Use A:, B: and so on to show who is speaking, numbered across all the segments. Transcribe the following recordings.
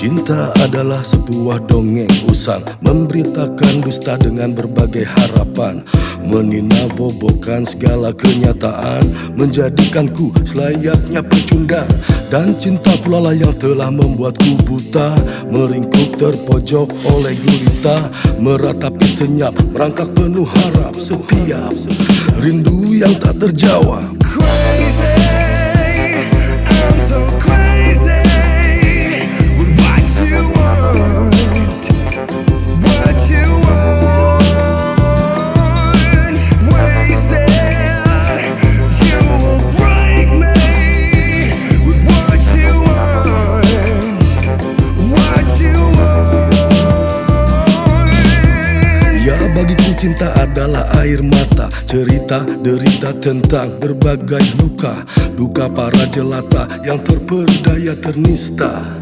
A: Cinta adalah sebuah dongeng usang Memberitakan dusta dengan berbagai harapan. Meninabobokan segala kenyataan Menjadikanku selayaknya pecundang. Dan cinta pula lah yang telah membuatku buta Meringkuk terpojok oleh gurita Meratapi senyap, merangkak penuh harap Setiap rindu yang tak terjawab cinta adalah air mata. Cerita derita tentang berbagai luka. Duka para jelata yang terperdaya ternista.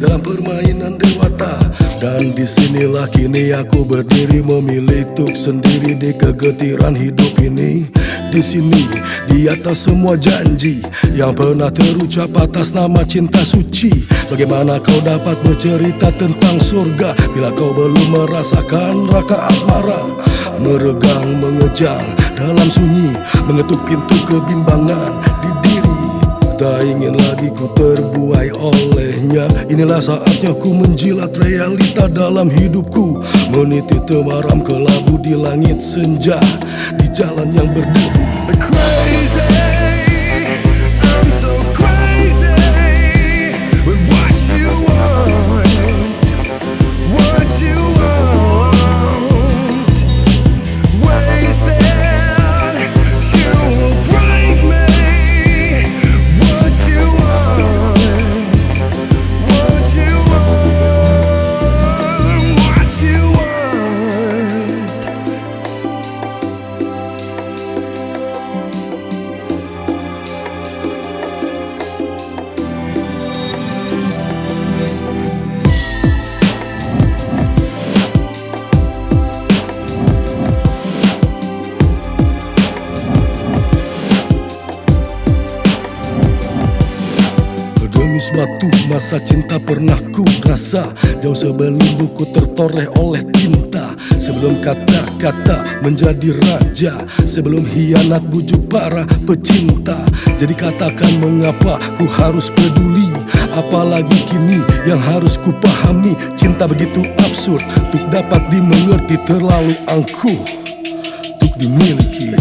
A: Dalam permainan dewata Dan disinilah kini aku berdiri memilih tuk sendiri di kegetiran hidup ini. Di sini di atas semua janji yang pernah terucap atas nama cinta suci. Bagaimana kau dapat bercerita tentang surga bila kau belum merasakan raka asmara Meregang mengejang dalam sunyi Mengetuk pintu kebimbangan di diri. Tak ingin lagi ku terbuai olehnya. Inilah saatnya ku menjilat realita dalam hidupku. Meniti temaram kelabu di langit senja Di jalan yang berdebu.
B: Crazy
A: Demi suatu masa cinta pernah ku rasa. Jauh sebelum buku tertoreh oleh tinta. Sebelum kata-kata menjadi raja. Sebelum hianat bujuk para pecinta. Jadi katakan mengapa ku harus peduli? Apalagi kini yang harus ku pahami. Cinta begitu absurd. Untuk dapat dimengerti terlalu angkuh. Untuk dimiliki